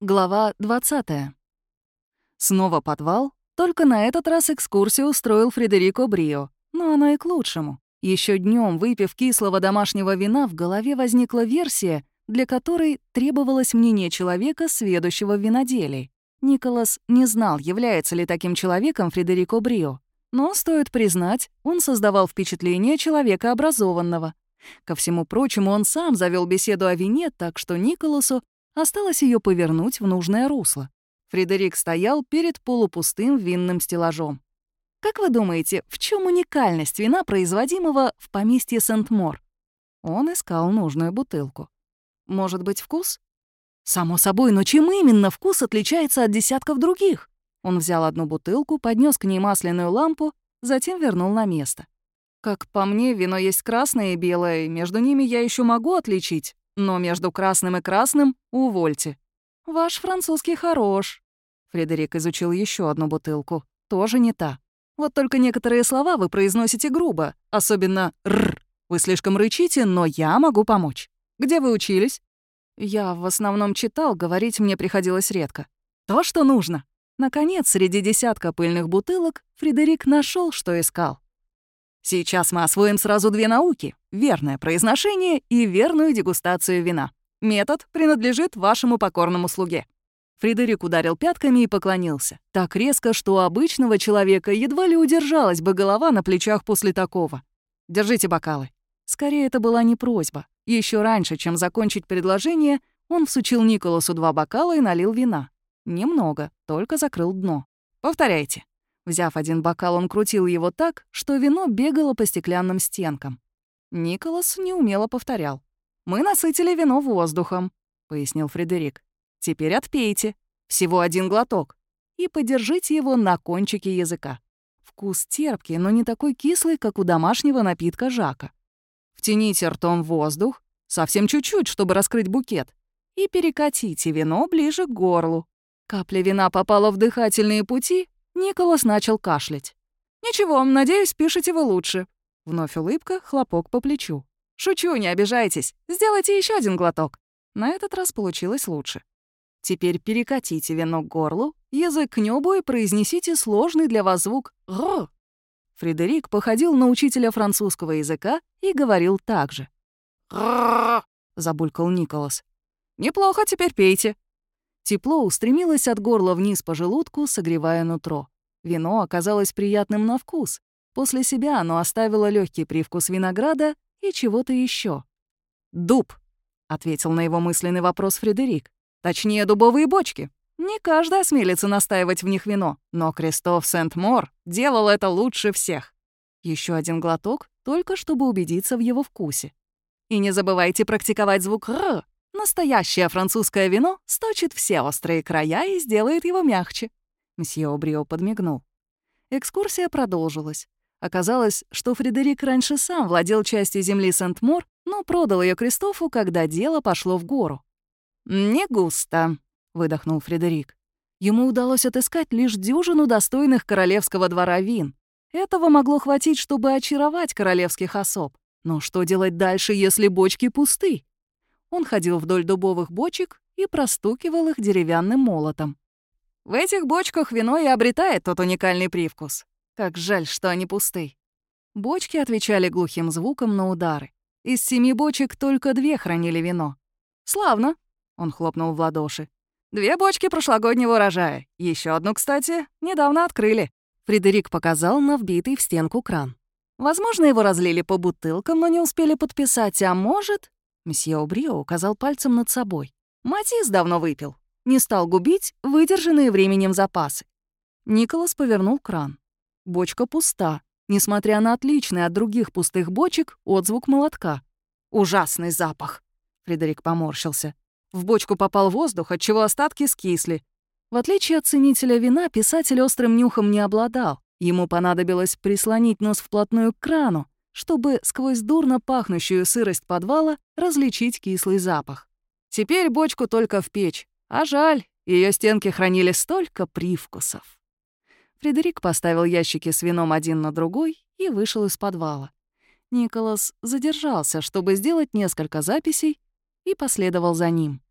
Глава 20. Снова подвал, только на этот раз экскурсию устроил Фредерико Брио, но оно и к лучшему. Еще днем, выпив кислого домашнего вина, в голове возникла версия, для которой требовалось мнение человека, сведущего в виноделии. Николас не знал, является ли таким человеком Фредерико Брио, но, стоит признать, он создавал впечатление человека образованного. Ко всему прочему, он сам завел беседу о вине, так что Николасу Осталось ее повернуть в нужное русло. Фредерик стоял перед полупустым винным стеллажом. Как вы думаете, в чем уникальность вина, производимого в поместье Сент-Мор? Он искал нужную бутылку. Может быть, вкус? Само собой, но чем именно вкус отличается от десятков других? Он взял одну бутылку, поднес к ней масляную лампу, затем вернул на место. Как по мне, вино есть красное и белое, и между ними я еще могу отличить. Но между красным и красным увольте. Ваш французский хорош. Фредерик изучил еще одну бутылку. Тоже не та. Вот только некоторые слова вы произносите грубо, особенно «р». Вы слишком рычите, но я могу помочь. Где вы учились? Я в основном читал, говорить мне приходилось редко. То, что нужно. Наконец, среди десятка пыльных бутылок Фредерик нашел, что искал. Сейчас мы освоим сразу две науки — верное произношение и верную дегустацию вина. Метод принадлежит вашему покорному слуге». Фредерик ударил пятками и поклонился. Так резко, что у обычного человека едва ли удержалась бы голова на плечах после такого. «Держите бокалы». Скорее, это была не просьба. Еще раньше, чем закончить предложение, он всучил Николасу два бокала и налил вина. Немного, только закрыл дно. «Повторяйте». Взяв один бокал, он крутил его так, что вино бегало по стеклянным стенкам. Николас неумело повторял. «Мы насытили вино воздухом», — пояснил Фредерик. «Теперь отпейте. Всего один глоток. И подержите его на кончике языка. Вкус терпкий, но не такой кислый, как у домашнего напитка Жака. Втяните ртом воздух, совсем чуть-чуть, чтобы раскрыть букет, и перекатите вино ближе к горлу. Капля вина попала в дыхательные пути, Николас начал кашлять. «Ничего, надеюсь, пишете вы лучше». Вновь улыбка, хлопок по плечу. «Шучу, не обижайтесь. Сделайте еще один глоток». На этот раз получилось лучше. Теперь перекатите вино к горлу, язык к небу и произнесите сложный для вас звук «р». Фредерик походил на учителя французского языка и говорил так же. «Р», — забулькал Николас. «Неплохо, теперь пейте». Тепло устремилось от горла вниз по желудку, согревая нутро. Вино оказалось приятным на вкус. После себя оно оставило легкий привкус винограда и чего-то еще. «Дуб», — ответил на его мысленный вопрос Фредерик. «Точнее, дубовые бочки. Не каждый осмелится настаивать в них вино, но Кристоф Сент-Мор делал это лучше всех». Еще один глоток, только чтобы убедиться в его вкусе. И не забывайте практиковать звук «р», Настоящее французское вино сточит все острые края и сделает его мягче. Мсье Обрио подмигнул. Экскурсия продолжилась. Оказалось, что Фредерик раньше сам владел частью земли Сент-Мор, но продал ее Кристофу, когда дело пошло в гору. «Не густо», — выдохнул Фредерик. Ему удалось отыскать лишь дюжину достойных королевского двора вин. Этого могло хватить, чтобы очаровать королевских особ. Но что делать дальше, если бочки пусты? Он ходил вдоль дубовых бочек и простукивал их деревянным молотом. В этих бочках вино и обретает тот уникальный привкус. Как жаль, что они пусты. Бочки отвечали глухим звуком на удары. Из семи бочек только две хранили вино. «Славно!» — он хлопнул в ладоши. «Две бочки прошлогоднего урожая. Еще одну, кстати, недавно открыли». Фредерик показал на вбитый в стенку кран. Возможно, его разлили по бутылкам, но не успели подписать, а может... Месье Обрио указал пальцем над собой. Матис давно выпил. Не стал губить выдержанные временем запасы. Николас повернул кран. Бочка пуста, несмотря на отличный от других пустых бочек отзвук молотка. «Ужасный запах!» Фредерик поморщился. В бочку попал воздух, отчего остатки скисли. В отличие от ценителя вина, писатель острым нюхом не обладал. Ему понадобилось прислонить нос вплотную к крану, чтобы сквозь дурно пахнущую сырость подвала различить кислый запах. Теперь бочку только в печь, а жаль, ее стенки хранили столько привкусов. Фредерик поставил ящики с вином один на другой и вышел из подвала. Николас задержался, чтобы сделать несколько записей, и последовал за ним.